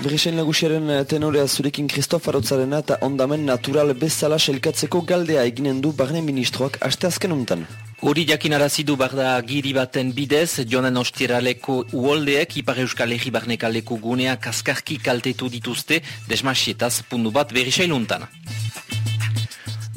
Berrisain lagusiaren eh, tenorea zurekin Kristof Arotzarena eta ondamen natural bezala selkatzeko galdea eginen du barne ministroak aste azken untan. Hori jakin arazidu barda giri baten bidez, jonen ostiraleko uoldeek Ipar Euskal Egi barnekaleko gunea kaskarki kaltetu dituzte desmasietaz pundu bat berrisain untan.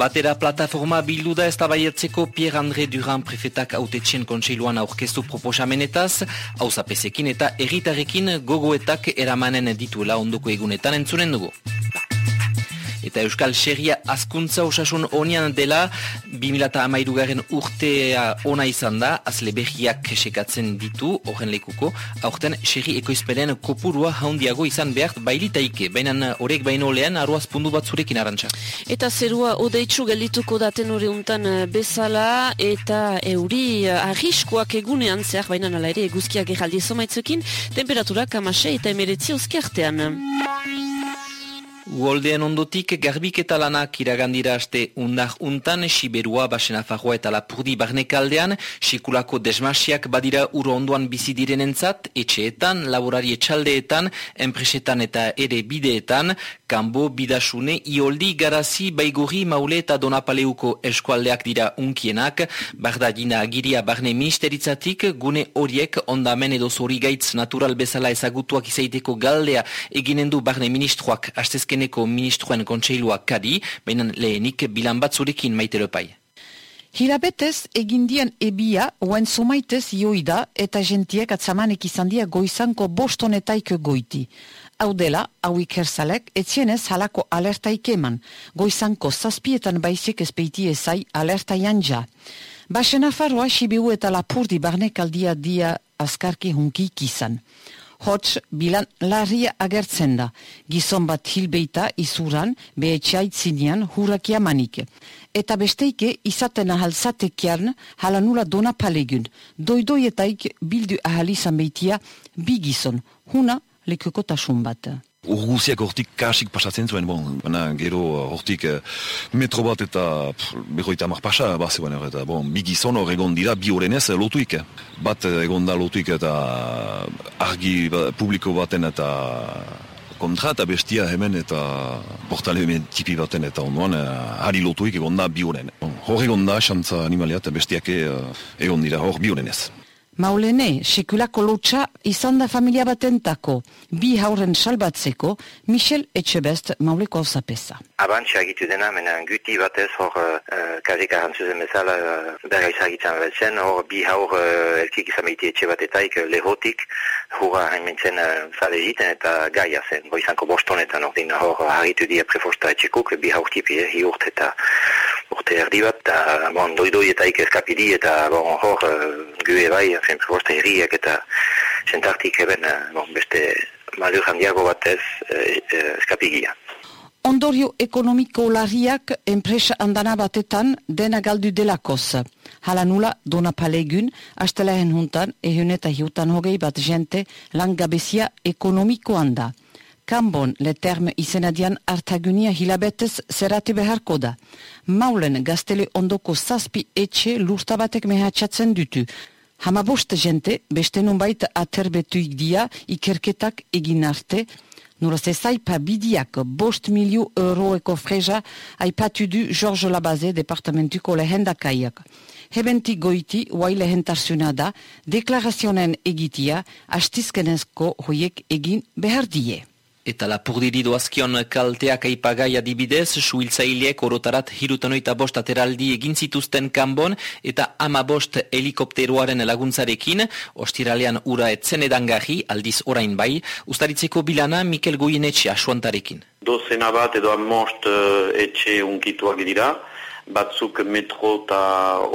Batera plataforma bildu da ez Pierre-André Durand prefetak autetxen kontseiluan aurkeztu proposamenetaz, hauzapezekin eta erritarekin gogoetak eramanen dituela ondoko egunetan entzunen dugu. Eta Euskal Xerria askuntza osasun onian dela 2008 garen urtea ona izan da, azle behiak sekatzen ditu, horren lekuko, aurten Xerri ekoizpelen kopurua haundiago izan behar bailitaike, baina horrek baino lehen aruaz pundu bat arantxa. Eta zerua odeitzu geldituko daten hori untan eh, bezala eta euri eh, arriskoak egunean zehar baina ere eguzkiak erraldi somaitzekin, temperaturak amasei eta emeretzi artean. Uoldean ondotik garbik eta lanak iragandira aste undak untan, Siberua, Basena Fajoa eta Lapurdi barnekaldean, Sikulako desmasiak badira uro onduan bizi direnentzat, etxeetan, laborari etxaldeetan, enpresetan eta ere bideetan, kanbo, bidasune, ioldi, garazi, baigurri, maule eta donapaleuko eskualdeak dira unkienak, barda gina agiria barne ministeritzatik, gune horiek ondamen edo zori gaitz natural bezala ezagutuak izaiteko galdea eginen du barne ministroak. Astezken azkeneko ministroen kontseilua kadi, baina lehenik bilan bat zurekin maite lopai. Hilabetez egindian ebia oen somaitez ioida eta jentiek atzamanek izan dia goizanko bostonetaik goiti. Hau dela, hau ikerzalek, etzienez halako alertaik eman, goizanko zazpietan baizik ezpeiti ezai alerta janja. Basen afarroa sibiu eta lapurdi barnek aldia dia askarki hunkik izan hots bilan larria agertzen da. Gizon bat hilbeita izuran behetxaitzinean hurakia manik. Eta besteike izaten ahalzatekian halanula dona palegun. Doidoietaik bildu ahalizan beitia bi gizon. Huna lekukotasun bat. Urguziak hortik kasik pasatzen zuen, bon, baina gero hortik eh, metro bat eta behoita mar pasa, bat zeuen, eta bon, migizon hor egon dira bi horrenez lotuik. Bat egon da lotuik eta argi ba, publiko baten eta kontra eta bestia hemen eta portale hemen tipi baten eta ondoan uh, hari lotuik egon da bi horren. Hor egon da, xantza animalia eta bestiake uh, egon dira hor bi horrenez. Maulene, sekulako lotxa izan da familia batentako, bi hauren salbatzeko, Michel Etxebest mauleko hau zapesa. Abantxa egitu dena, mena guti batez hor uh, kazek arantzuzen bezala uh, berga izagitzen betzen, hor bi haur uh, elkik izan behiti etxe batetaik uh, lehotik, hurra hainmentzen uh, zale egiten eta gaia zen, boizanko bostonetan ordin hor harritu dia prefosta etxekuk, bi haur tipi, eh, hi urt eta urte erdi bat, eta bon, doidoi eta ikeskapidi eta bon, hor gue bai, prefosta herriak eta zentartik eben bon, beste malur handiago batez eh, eh, eskapigia. Ondorio ekonomiko larriak enpresa andana batetan dena galdu delakoz. Hala nula dona palegun, astelahen juntan, ehun eta hiutan hogei bat jente langabezia ekonomiko handa. Kambon le terme izenadian artagunia hilabetez zerati beharko da. Maulen gaztele ondoko zazpi etxe lurtabatek mehatxatzen dutu. Hamabost jente beste nunbait aterbetuik dia ikerketak egin arte, Nuraz ez aipa bidiak bost milio euroeko freza aipatu du George Labaze departamentuko lehendakaiak. Hebentik goiti, guai lehentarsuna da, deklarazionen egitia, hastizkenezko hoiek egin behar die. Eta lapurdiri doazkion kalteak aipagai adibidez, suhiltzaileek orotarat hirutanoita bost ateraldi egin zituzten kanbon eta ama bost helikopteroaren laguntzarekin, ostiralean ura etzen edangarri, aldiz orain bai, ustaritzeko bilana Mikel Goienetxe asuantarekin. Dozena bat edo amost uh, etxe unkituak dira, batzuk metro eta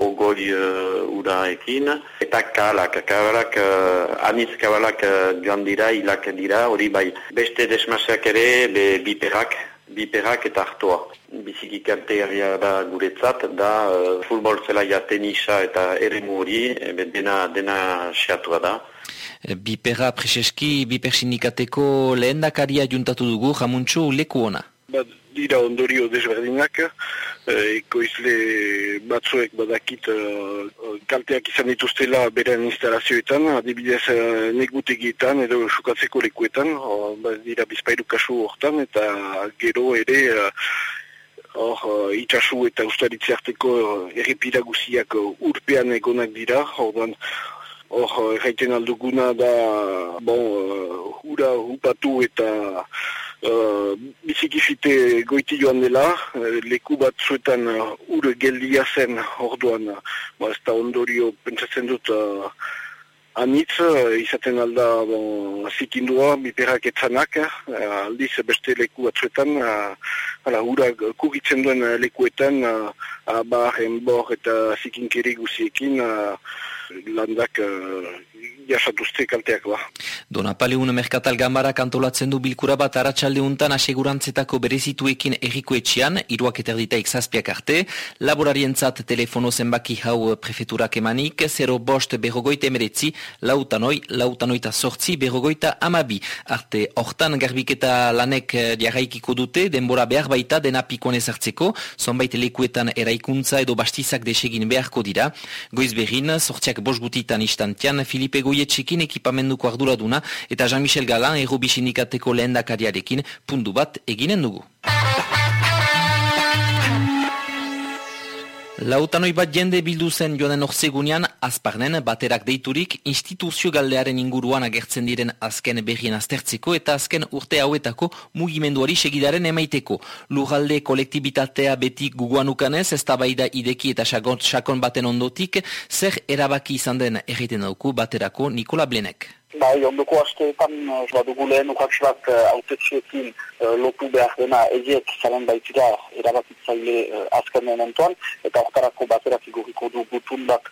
ogoi uh, uraekin, eta kabalak, kabalak, uh, aniz kabalak uh, joan dira, hilak dira, hori bai, beste desmaseak ere, be, biperak, biperak eta hartoa. Biziki kantearia da guretzat, da uh, futbol zelaia tenisa eta eremu hori, dena, dena seatua da. Bipera preseski, biper sindikateko lehen dakaria juntatu dugu, jamuntxo leku ona. Dira ondorio desberdinak, eh, ekoizle batzuek badakit uh, kalteak izan dituztela beren instalazioetan, adibidez uh, negutegietan edo sukatzeko lekuetan, uh, dira bizpairu kasu hortan, eta gero ere uh, Hor, uh, itxasu eta ustaritze arteko uh, errepira guziak urpean egonak dira, hor, hor, erraiten alduguna da, bon, uh, hura hupatu eta uh, bizikifite goiti joan dela, uh, leku bat zuetan uh, ur geldia zen orduan, uh, ez da ondorio pentsatzen dut uh, anitz, uh, izaten alda bon, zikindua, biperak etzanak, uh, aldiz beste leku bat zuetan, uh, ura kugitzen duen lekuetan, uh, abar, enbor eta zikinkeri guziekin, uh, landak uh, jasatuzte kalteak ba. Dona Paleun Merkatal Gambara kantolatzen du bilkura bat aratsalde untan asegurantzetako berezituekin erriko etxian, iruak eterditaik zazpiak arte, laborarientzat telefono zenbaki hau prefeturak emanik, 0 bost berrogoita emeretzi, lautanoi, lautanoita sortzi, berrogoita amabi. Arte, hortan garbiketa lanek jarraikiko dute, denbora behar baita dena pikon ezartzeko, zonbait lekuetan eraikuntza edo bastizak desegin beharko dira. Goiz behin, sortziak bosgutitan istantian, Filipe Goietxekin ekipamenduko arduraduna eta Jean-Michel Galan errobi sindikateko lehen dakariarekin pundu bat eginen dugu. Lautanoi bat jende bildu zen joanen orzegunean, azparnen baterak deiturik instituzio galdearen inguruan agertzen diren azken berrien aztertzeko eta azken urte hauetako mugimenduari segidaren emaiteko. Lugalde kolektibitatea beti guguan ukanez, ez da ideki eta sakon baten ondotik, zer erabaki izan den erriten dauku baterako Nikola Blenek. Bai, ondoko asteetan, uh, badugu lehen ukatsi bat uh, autetxeekin uh, lotu behar dena egiek zaren baitira erabakitzaile azken momentuan, eta oktarako baterak iguriko du gutun bat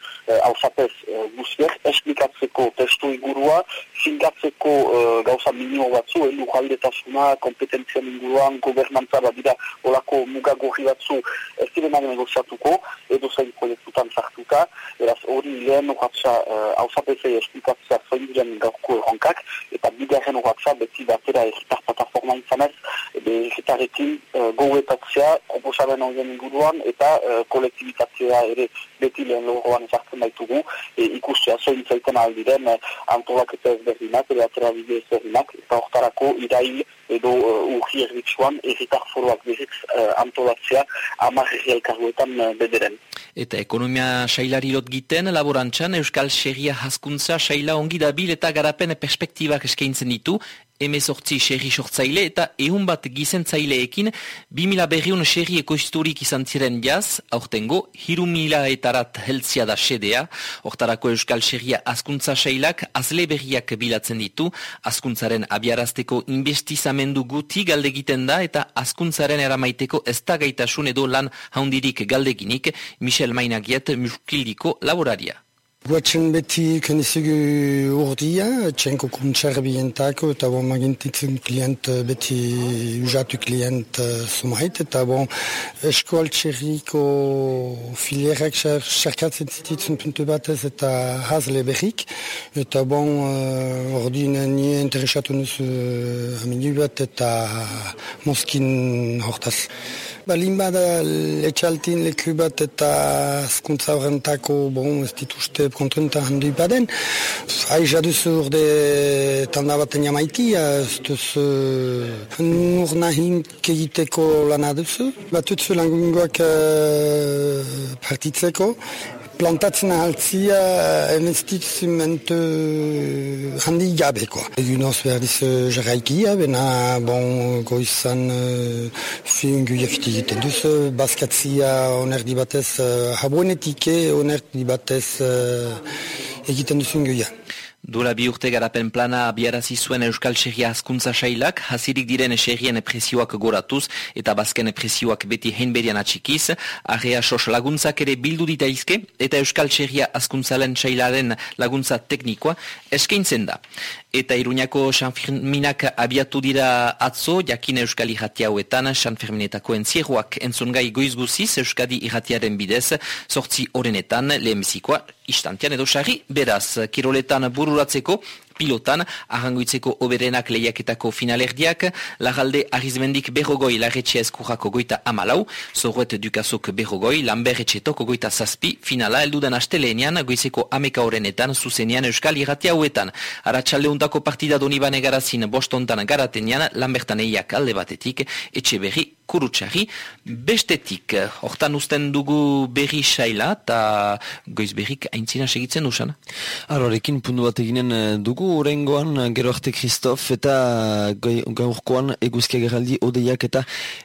hausapez uh, esplikatzeko testu igurua, zingatzeko uh, gauza minimo batzu, elu jaldetasuna, kompetentzia inguruan, gobernantza bat dira, olako mugagorri batzu, ez direnak negoziatuko, edo zain proiektutan zartuta, eraz hori lehen ukatsa hausapezei uh, esplikatzea zain diren gaurko erronkak, eta bigarren urratza beti batera egitar plataforma izanez, egitarekin uh, goguetatzea, proposaben horien inguruan, eta uh, kolektibitatzea ere beti lehen lorroan ezartzen baitugu, e, ikustea zoin zaiten aldiren uh, antolak eta ezberdinak, ere atera ezberdinak, eta hortarako irail edo uh, urri erbitzuan egitar foroak berriz uh, antolatzea amarri elkarguetan uh, bederen. Eta ekonomia sailari lot giten, laborantzan, Euskal Xerria haskuntza saila ongi dabil eta garapen perspektibak eskaintzen ditu, emezortzi xerri sortzaile eta ehun bat gizentzaileekin 2000 berriun xerri ekoizturik izan ziren jaz, aurtengo, hiru mila etarat heltzia da sedea, hortarako Euskal Xerria askuntza sailak azle berriak bilatzen ditu, askuntzaren abiarazteko investizamendu guti galdegiten da eta askuntzaren eramaiteko ez da edo lan haundirik galdeginik, Michel Mainagiet muskildiko laboraria. Guatzen beti kanizugu urdia, txenko kontserbientako, eta bon, magintitzen klient beti usatu klient sumait, eta bon, eskoal txerriko filierak xerkatzen zititzen puntu batez eta hazle berrik, eta bon, uh, ordin nie interesatu nuzu uh, bat eta moskin hortaz. Balin bada letxaltin leku bat eta azkuntza horrentako, bon, ez dituzte kontrenta handi baden. Hai jaduzu urde tanda baten jamaitia, ez duzu nur nahin kegiteko lan aduzu. Batutzu langungoak uh, partitzeko, plantatzen ahaltzia investizimentu handi gabeko. Egun oz behar diz jarraikia, bena bon goizan uh, fiungu egiten duz, baskatzia onerdi batez, uh, habuenetike onerdi batez uh, egiten duzun goia. Dura bi urte garapen plana abiarazi zuen Euskal Txerria askuntza sailak, hasirik diren Txerrien presioak goratuz eta bazken presioak beti heinberian atxikiz, arrea sos laguntzak ere bildu ditaizke eta Euskal Txerria askuntzalen sailaren laguntza teknikoa eskaintzen da. Eta Iruñako Sanferminak abiatu dira atzo, jakin Euskal Irratia hauetan, Sanferminetako entzieroak entzungai goizguziz Euskadi Irratiaren bidez, sortzi horrenetan, lehenbizikoa, istantian edo sari, beraz, kiroletan bururatzeko, pilotan, arrangoitzeko oberenak lehiaketako finalerdiak, lagalde arizmendik berrogoi larretxe eskurrako goita amalau, zorret dukazok berrogoi, lamberretxetok goita zazpi, finala eldudan asteleenian, goizeko ameka horrenetan, zuzenean euskal irrati hauetan. Aratxalde untako partida donibane garazin bostontan garatenian, lambertan eiak alde batetik, etxe berri kurutsari bestetik. Hortan usten dugu berri saila eta goiz berrik aintzina segitzen usan? Arorekin pundu bat eginen eh, dugu orengoan eh, gero arte Kristof eta gaurkoan eguzkia geraldi odeiak eta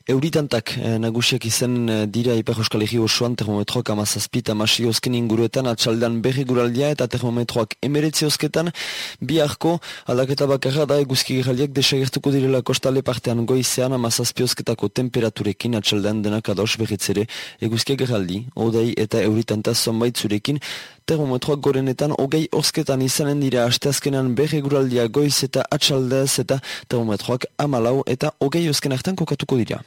euritantak eh, nagusiak izan dira Ipar Euskal Herri osoan termometroak amazazpita masi osken inguruetan atxaldan berri guraldia eta termometroak emeretzi osketan biharko aldaketa bakarra da eguzkia geraldiak desagertuko direla kostale partean goizean amazazpi osketako temperaturekin atxaldean denak ados behitzere eguzkia geraldi, odei eta euritanta zonbait zurekin termometroak gorenetan hogei osketan izanen dira asteazkenan berri guraldia goiz eta atxaldez eta termometroak amalau eta hogei osken hartan kokatuko dira.